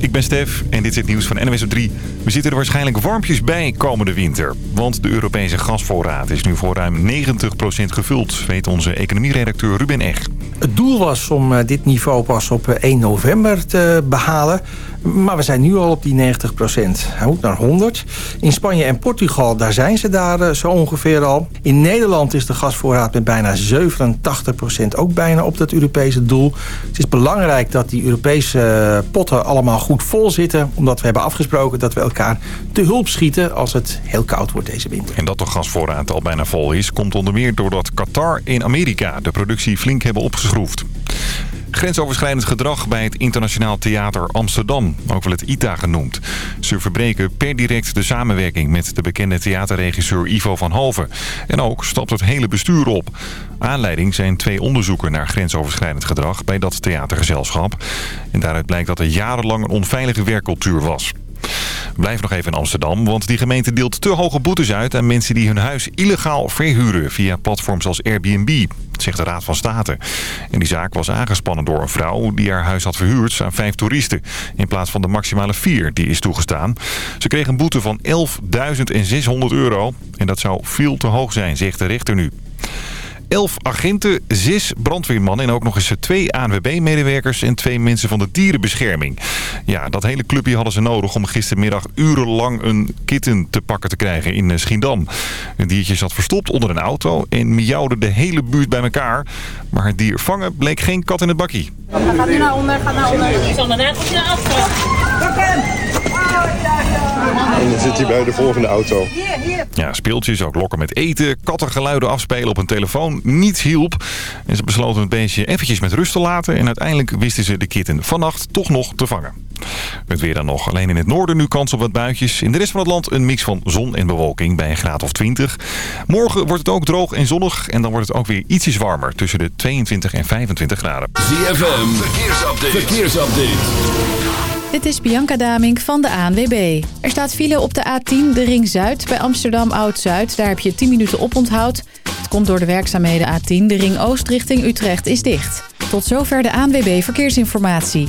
ik ben Stef en dit is het nieuws van NWS 3. We zitten er waarschijnlijk warmpjes bij komende winter. Want de Europese gasvoorraad is nu voor ruim 90% gevuld, weet onze economieredacteur Ruben Eg. Het doel was om eh, dit niveau pas op 1 eh, november te behalen. Maar we zijn nu al op die 90 procent. Hij moet naar 100. In Spanje en Portugal, daar zijn ze daar eh, zo ongeveer al. In Nederland is de gasvoorraad met bijna 87 procent ook bijna op dat Europese doel. Het is belangrijk dat die Europese potten allemaal goed vol zitten. Omdat we hebben afgesproken dat we elkaar te hulp schieten als het heel koud wordt deze winter. En dat de gasvoorraad al bijna vol is, komt onder meer doordat Qatar in Amerika de productie flink hebben opgeschroefd. Grensoverschrijdend gedrag bij het Internationaal Theater Amsterdam, ook wel het ITA genoemd. Ze verbreken per direct de samenwerking met de bekende theaterregisseur Ivo van Halven. En ook stapt het hele bestuur op. Aanleiding zijn twee onderzoeken naar grensoverschrijdend gedrag bij dat theatergezelschap. En daaruit blijkt dat er jarenlang een onveilige werkcultuur was. Blijf nog even in Amsterdam, want die gemeente deelt te hoge boetes uit... aan mensen die hun huis illegaal verhuren via platforms als Airbnb. zegt de Raad van State. En die zaak was aangespannen door een vrouw die haar huis had verhuurd aan vijf toeristen... in plaats van de maximale vier die is toegestaan. Ze kreeg een boete van 11.600 euro. En dat zou veel te hoog zijn, zegt de rechter nu. 11 agenten, 6 brandweermannen en ook nog eens 2 ANWB-medewerkers en 2 mensen van de dierenbescherming. Ja, dat hele clubje hadden ze nodig om gistermiddag urenlang een kitten te pakken te krijgen in eh, Schiedam. Een diertje zat verstopt onder een auto en miauwde de hele buurt bij elkaar. Maar het dier vangen bleek geen kat in het bakkie. Gaat nu naar onder, gaat naar onder. Sander, daar komt je naar achter. En dan zit hij bij de volgende auto. Ja, speeltjes, ook lokken met eten, kattengeluiden afspelen op een telefoon niet hielp. En ze besloten het beestje eventjes met rust te laten. En uiteindelijk wisten ze de kitten vannacht toch nog te vangen. Het weer dan nog. Alleen in het noorden nu kans op wat buitjes. In de rest van het land een mix van zon en bewolking bij een graad of 20. Morgen wordt het ook droog en zonnig. En dan wordt het ook weer ietsjes warmer. Tussen de 22 en 25 graden. ZFM. Verkeersupdate. Verkeersupdate. Dit is Bianca Damink van de ANWB. Er staat file op de A10, de Ring Zuid, bij Amsterdam Oud-Zuid. Daar heb je 10 minuten op onthoud. Het komt door de werkzaamheden A10. De Ring Oost richting Utrecht is dicht. Tot zover de ANWB Verkeersinformatie.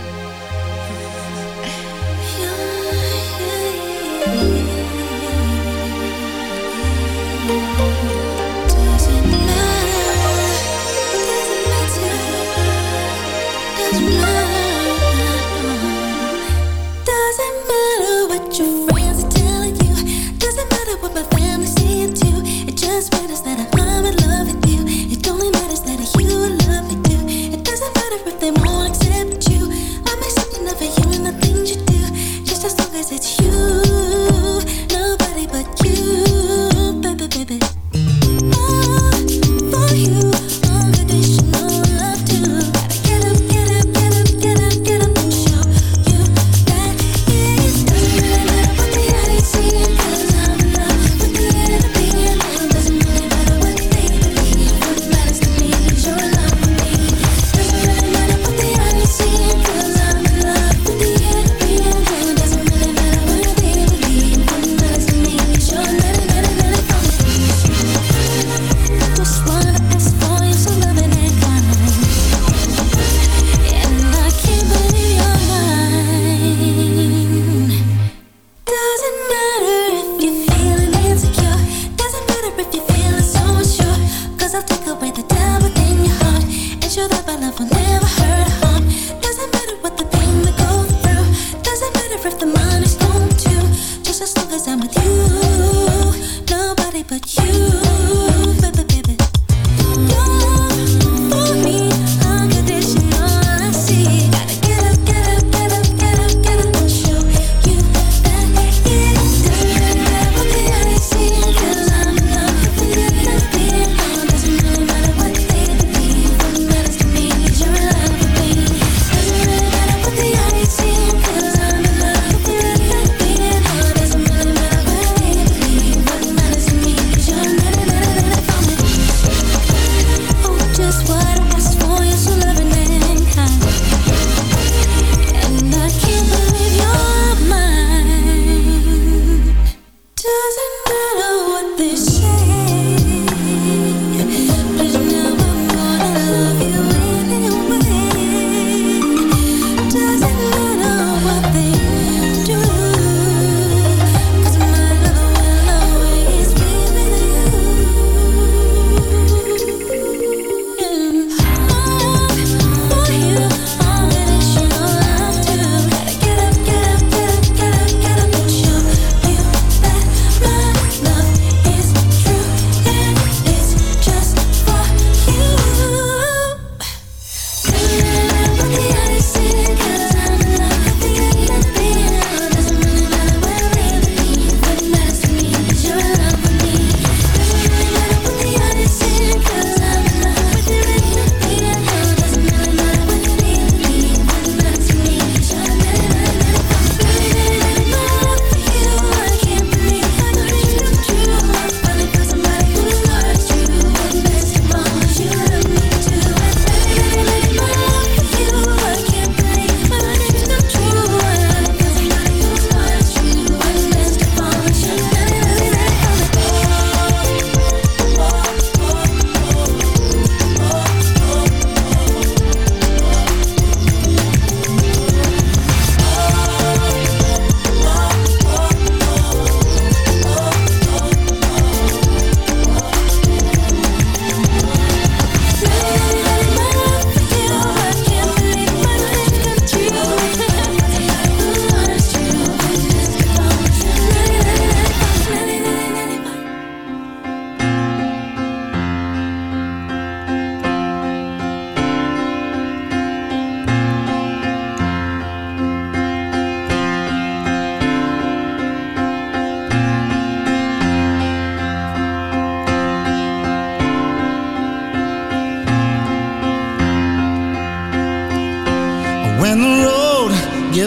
matter if they want.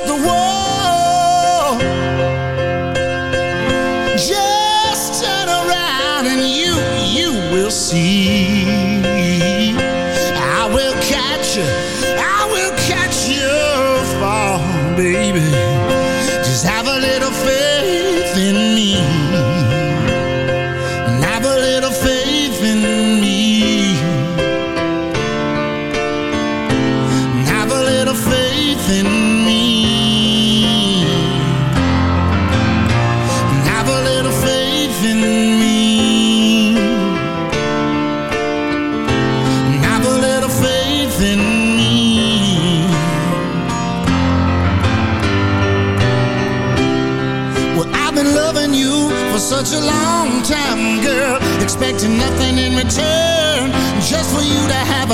just the one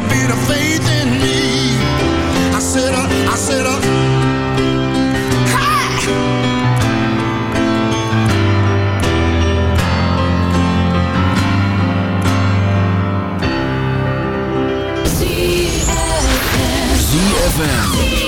little bit of faith in me. I said, uh, I said, uh, ZFM.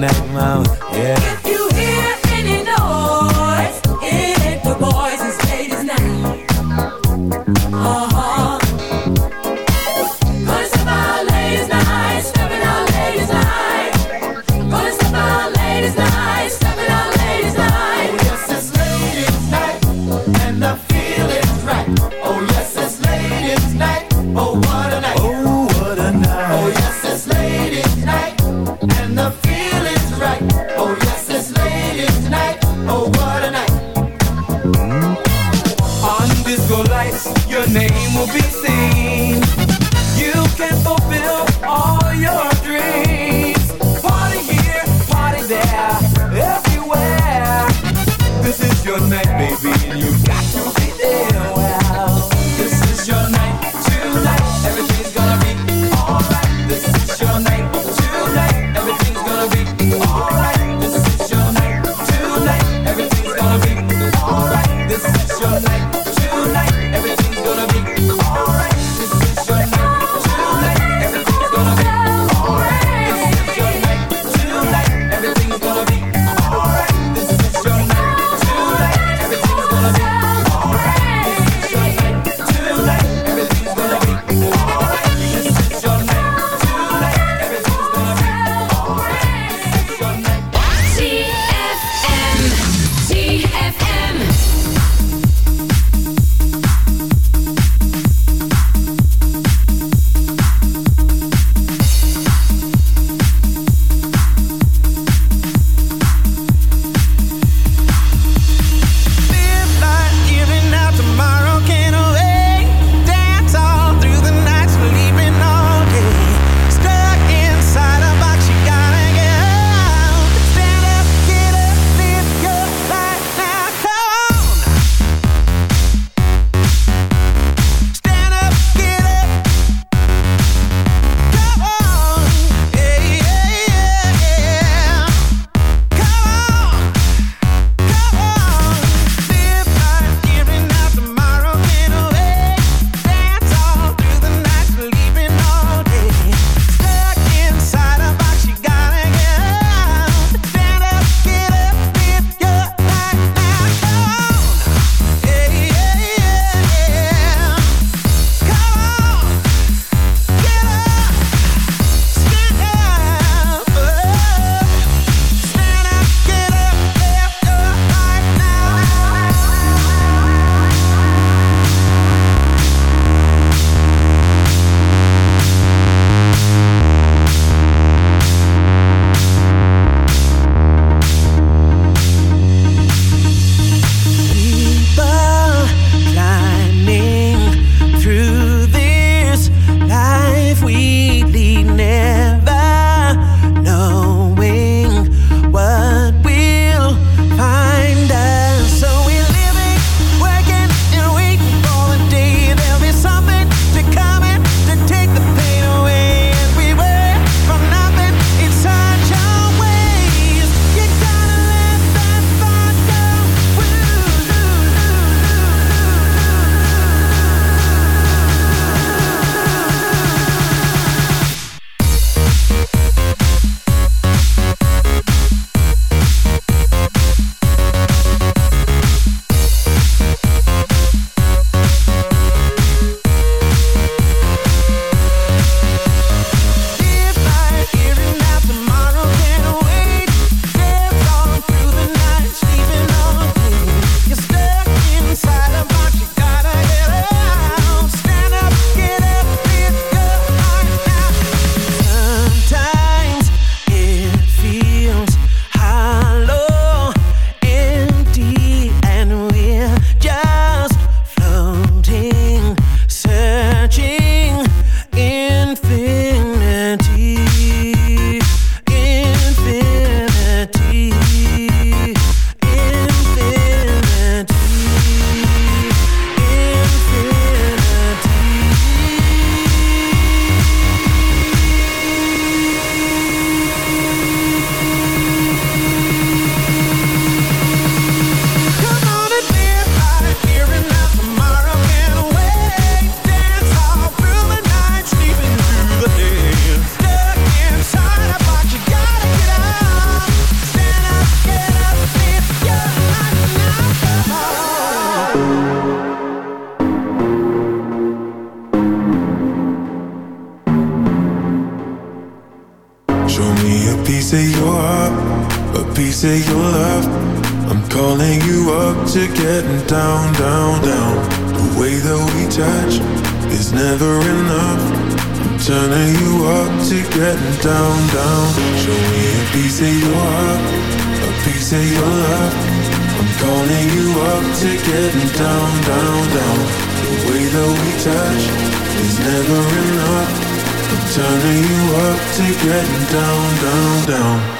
now. say you're up. I'm calling you up to getting down, down, down. The way that we touch is never enough. I'm turning you up to getting down, down. Show me a piece of your heart, a piece of your love. I'm calling you up to getting down, down, down. The way that we touch is never enough. I'm turning you up to getting down, down, down.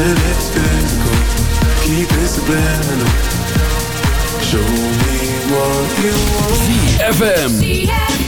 and it's physical Keep it subliminal Show me what you want ZFM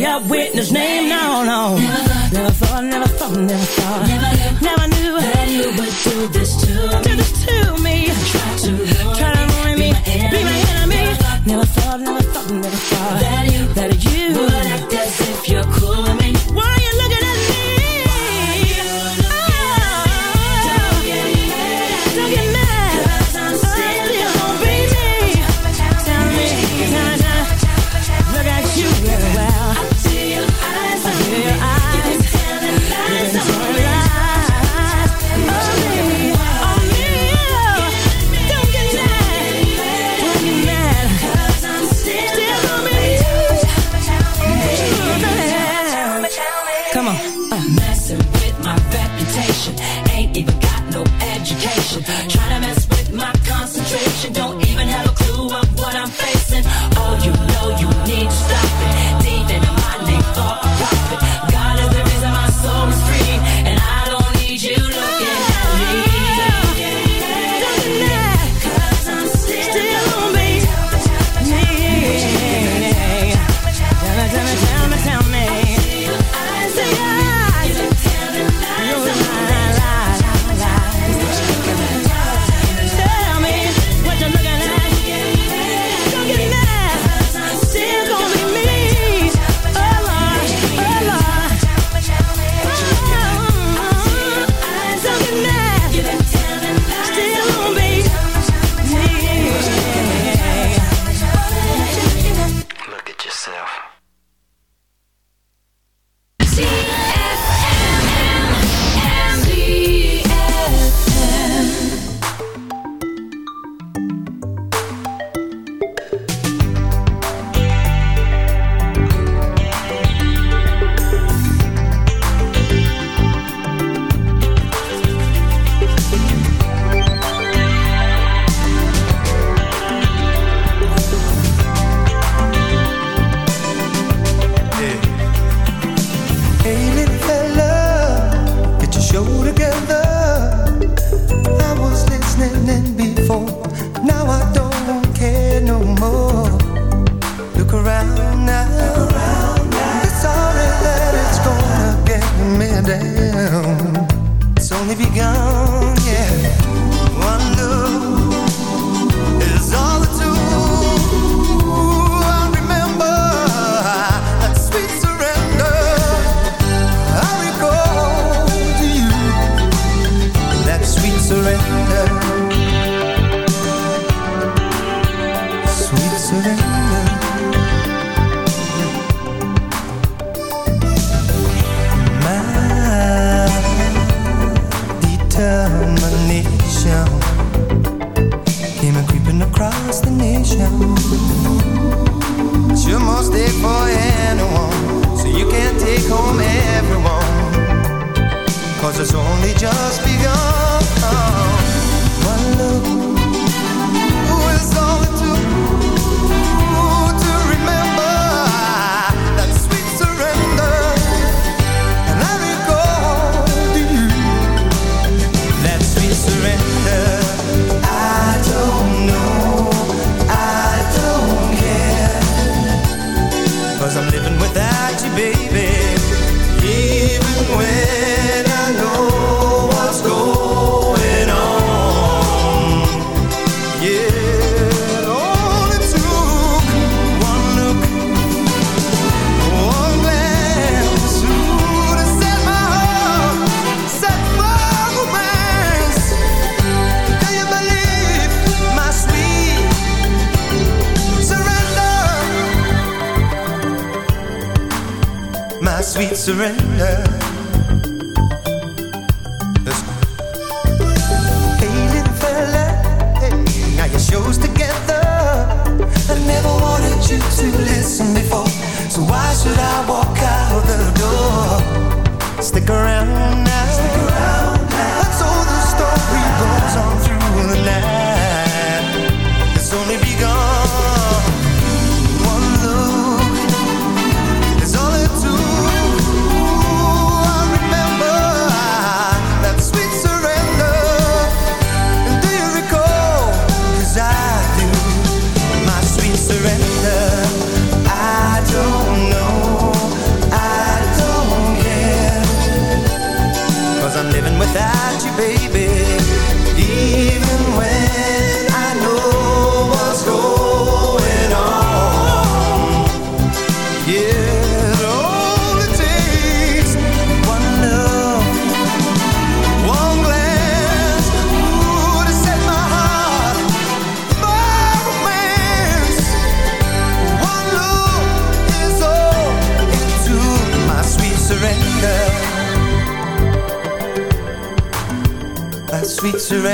dirty up witness name. No, no. Never, never thought, never thought, never thought. Never, never knew that you would do this to me. Do this to me. Try to try to ruin me, be my enemy. Never thought, never thought, never thought, never thought that you, that you would act as if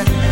yeah.